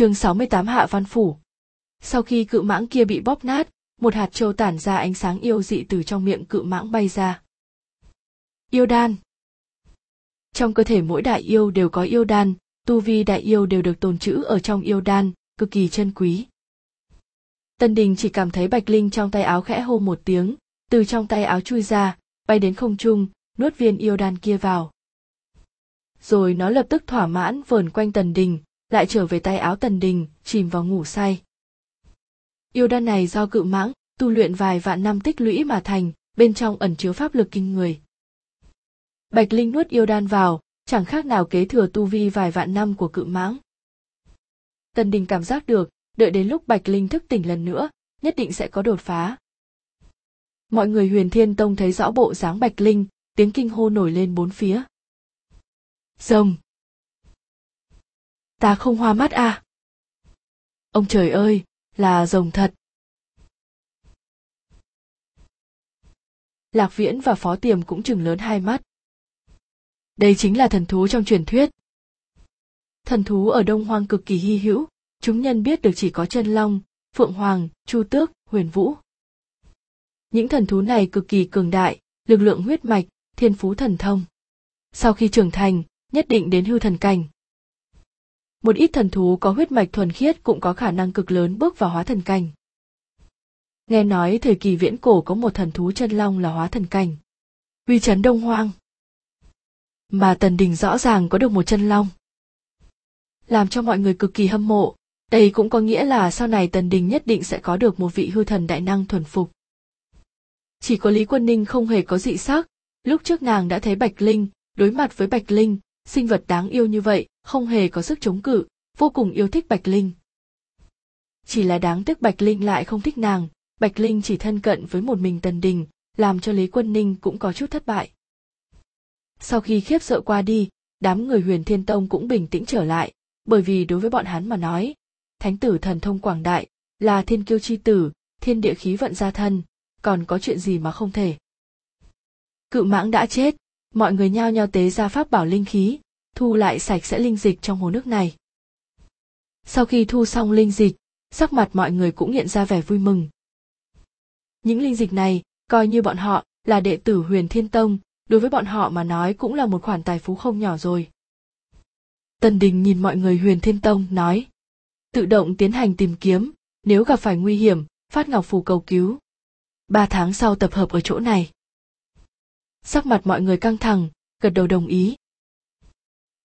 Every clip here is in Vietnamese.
chương 68 Hạ Văn Phủ. Sau khi cự mãng kia bị bóp nát, một hạt châu tản ra ánh sáng yêu dị từ trong miệng cự mãng bay ra. Yêu đan Trong cơ thể mỗi đại yêu đều có yêu đan, tu vi đại yêu đều được tồn trữ ở trong yêu đan, cực kỳ chân quý. Tân Đình chỉ cảm thấy Bạch Linh trong tay áo khẽ hô một tiếng, từ trong tay áo chui ra, bay đến không trung, nuốt viên yêu đan kia vào. Rồi nó lập tức thỏa mãn vờn quanh Tần Đình, lại trở về tay áo Tần Đình, chìm vào ngủ say. Yêu đan này do cự mãng, tu luyện vài vạn năm tích lũy mà thành, bên trong ẩn chứa pháp lực kinh người. Bạch Linh nuốt yêu đan vào, chẳng khác nào kế thừa tu vi vài vạn năm của cự mãng. Tần Đình cảm giác được, đợi đến lúc Bạch Linh thức tỉnh lần nữa, nhất định sẽ có đột phá. Mọi người huyền thiên tông thấy rõ bộ dáng Bạch Linh, tiếng kinh hô nổi lên bốn phía. Rồng! Ta không hoa mắt à? Ông trời ơi, là rồng thật. Lạc Viễn và Phó Tiềm cũng chừng lớn hai mắt. Đây chính là thần thú trong truyền thuyết. Thần thú ở Đông Hoang cực kỳ hy hữu, chúng nhân biết được chỉ có chân long, phượng hoàng, chu tước, huyền vũ. Những thần thú này cực kỳ cường đại, lực lượng huyết mạch, thiên phú thần thông. Sau khi trưởng thành, nhất định đến hư thần cảnh. Một ít thần thú có huyết mạch thuần khiết cũng có khả năng cực lớn bước vào hóa thần cảnh. Nghe nói thời kỳ viễn cổ có một thần thú chân long là hóa thần cảnh. Uy chấn đông hoang. Mà Tần Đình rõ ràng có được một chân long. Làm cho mọi người cực kỳ hâm mộ, đây cũng có nghĩa là sau này Tần Đình nhất định sẽ có được một vị hư thần đại năng thuần phục. Chỉ có Lý Quân Ninh không hề có dị sắc, lúc trước nàng đã thấy Bạch Linh, đối mặt với Bạch Linh, sinh vật đáng yêu như vậy, không hề có sức chống cự, vô cùng yêu thích Bạch Linh. Chỉ là đáng tiếc Bạch Linh lại không thích nàng, Bạch Linh chỉ thân cận với một mình Tần Đình, làm cho Lý Quân Ninh cũng có chút thất bại. Sau khi khiếp sợ qua đi, đám người huyền thiên tông cũng bình tĩnh trở lại, bởi vì đối với bọn hắn mà nói, thánh tử thần thông quảng đại, là thiên kiêu chi tử, thiên địa khí vận gia thân, còn có chuyện gì mà không thể. Cự mãng đã chết, mọi người nhao nhao tế ra pháp bảo linh khí, thu lại sạch sẽ linh dịch trong hồ nước này. Sau khi thu xong linh dịch, sắc mặt mọi người cũng hiện ra vẻ vui mừng. Những linh dịch này, coi như bọn họ là đệ tử huyền thiên tông, đối với bọn họ mà nói cũng là một khoản tài phú không nhỏ rồi. Tần Đình nhìn mọi người huyền thiên tông, nói. Tự động tiến hành tìm kiếm, nếu gặp phải nguy hiểm, phát ngọc phù cầu cứu. Ba tháng sau tập hợp ở chỗ này. Sắc mặt mọi người căng thẳng, gật đầu đồng ý.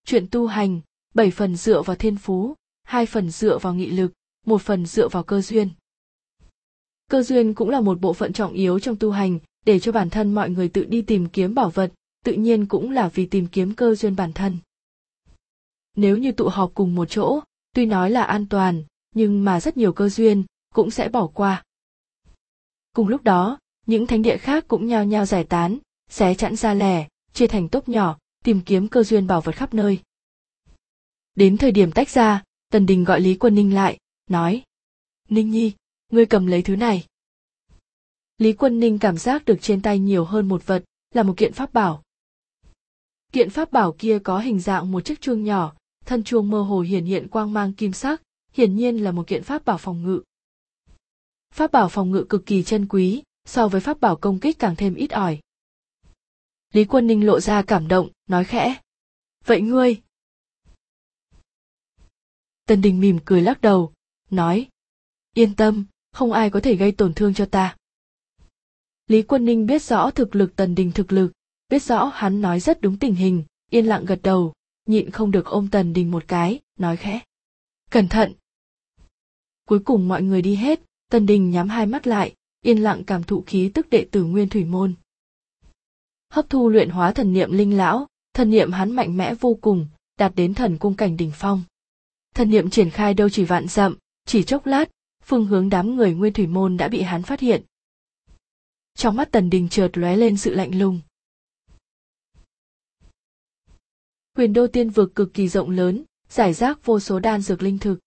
Chuyện tu hành, bảy phần dựa vào thiên phú, hai phần dựa vào nghị lực, một phần dựa vào cơ duyên. Cơ duyên cũng là một bộ phận trọng yếu trong tu hành, để cho bản thân mọi người tự đi tìm kiếm bảo vật, tự nhiên cũng là vì tìm kiếm cơ duyên bản thân. Nếu như tụ họp cùng một chỗ, tuy nói là an toàn, nhưng mà rất nhiều cơ duyên cũng sẽ bỏ qua. Cùng lúc đó, những thánh địa khác cũng nhao nhao giải tán, xé chẵn ra lẻ, chia thành tốp nhỏ, tìm kiếm cơ duyên bảo vật khắp nơi. Đến thời điểm tách ra, Tần Đình gọi Lý Quân Ninh lại, nói. Ninh Nhi, ngươi cầm lấy thứ này. Lý Quân Ninh cảm giác được trên tay nhiều hơn một vật, là một kiện pháp bảo. Kiện pháp bảo kia có hình dạng một chiếc chuông nhỏ, thân chuông mơ hồ hiển hiện quang mang kim sắc, hiển nhiên là một kiện pháp bảo phòng ngự. Pháp bảo phòng ngự cực kỳ chân quý, so với pháp bảo công kích càng thêm ít ỏi. Lý Quân Ninh lộ ra cảm động, nói khẽ. Vậy ngươi? Tân Đình mỉm cười lắc đầu, nói. Yên tâm, không ai có thể gây tổn thương cho ta. Lý Quân Ninh biết rõ thực lực Tần Đình thực lực, biết rõ hắn nói rất đúng tình hình, yên lặng gật đầu, nhịn không được ôm Tần Đình một cái, nói khẽ. Cẩn thận! Cuối cùng mọi người đi hết, Tần Đình nhắm hai mắt lại, yên lặng cảm thụ khí tức đệ tử Nguyên Thủy Môn. Hấp thu luyện hóa thần niệm linh lão, thần niệm hắn mạnh mẽ vô cùng, đạt đến thần cung cảnh đỉnh phong. Thần niệm triển khai đâu chỉ vạn dặm, chỉ chốc lát, phương hướng đám người Nguyên Thủy Môn đã bị hắn phát hiện. Trong mắt Tần Đình chợt lóe lên sự lạnh lùng. Huyền đô tiên vực cực kỳ rộng lớn, giải rác vô số đan dược linh thực.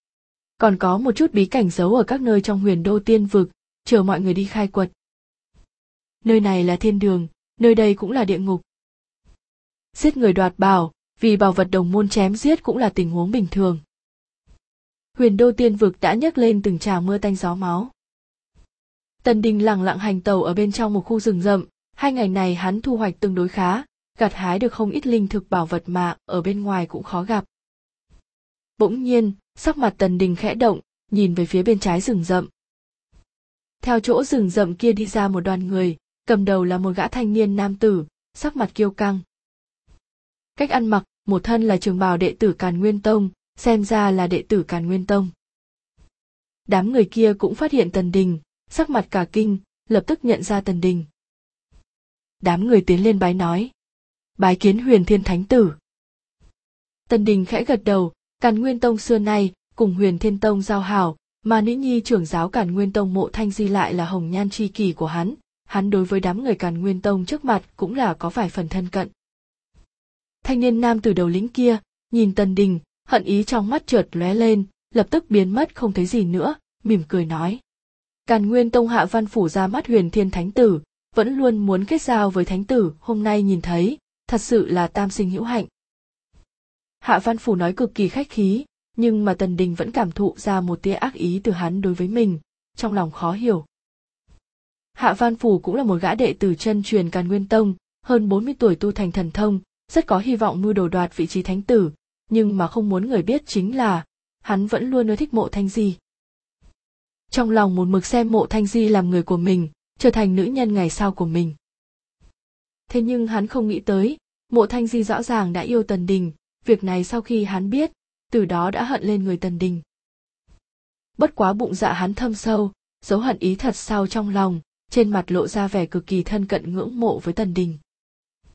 Còn có một chút bí cảnh giấu ở các nơi trong huyền đô tiên vực, chờ mọi người đi khai quật. Nơi này là thiên đường, nơi đây cũng là địa ngục. Giết người đoạt bảo, vì bảo vật đồng môn chém giết cũng là tình huống bình thường. huyền đô tiên vực đã nhấc lên từng tràng mưa tanh gió máu. Tần Đình lặng lặng hành tàu ở bên trong một khu rừng rậm, hai ngày này hắn thu hoạch tương đối khá, gặt hái được không ít linh thực bảo vật mà ở bên ngoài cũng khó gặp. Bỗng nhiên, sắc mặt Tần Đình khẽ động, nhìn về phía bên trái rừng rậm. Theo chỗ rừng rậm kia đi ra một đoàn người, cầm đầu là một gã thanh niên nam tử, sắc mặt kiêu căng. Cách ăn mặc, một thân là trường bào đệ tử Càn Nguyên Tông, xem ra là đệ tử Càn Nguyên Tông. Đám người kia cũng phát hiện Tần Đình, sắc mặt cả kinh, lập tức nhận ra Tần Đình. Đám người tiến lên bái nói. Bái kiến huyền thiên thánh tử. Tần Đình khẽ gật đầu, Càn Nguyên Tông xưa nay, cùng huyền thiên tông giao hảo, mà nữ nhi trưởng giáo Càn Nguyên Tông mộ thanh di lại là hồng nhan tri kỷ của hắn, hắn đối với đám người Càn Nguyên Tông trước mặt cũng là có vài phần thân cận. Thanh niên nam từ đầu lĩnh kia, nhìn Tần Đình, hận ý trong mắt trượt lóe lên, lập tức biến mất không thấy gì nữa, mỉm cười nói. Càn Nguyên Tông hạ văn phủ ra mắt huyền thiên thánh tử, vẫn luôn muốn kết giao với thánh tử, hôm nay nhìn thấy, thật sự là tam sinh hữu hạnh. Hạ văn phủ nói cực kỳ khách khí, nhưng mà Tần Đình vẫn cảm thụ ra một tia ác ý từ hắn đối với mình, trong lòng khó hiểu. Hạ Văn Phủ cũng là một gã đệ tử chân truyền Càn Nguyên Tông, hơn 40 tuổi tu thành thần thông, rất có hy vọng mưu đồ đoạt vị trí thánh tử, nhưng mà không muốn người biết chính là, hắn vẫn luôn ưa thích mộ thanh di. Trong lòng một mực xem mộ thanh di làm người của mình, trở thành nữ nhân ngày sau của mình. Thế nhưng hắn không nghĩ tới, mộ thanh di rõ ràng đã yêu Tần Đình, việc này sau khi hắn biết, từ đó đã hận lên người Tần Đình. Bất quá bụng dạ hắn thâm sâu, dấu hận ý thật sâu trong lòng, trên mặt lộ ra vẻ cực kỳ thân cận ngưỡng mộ với Tần Đình.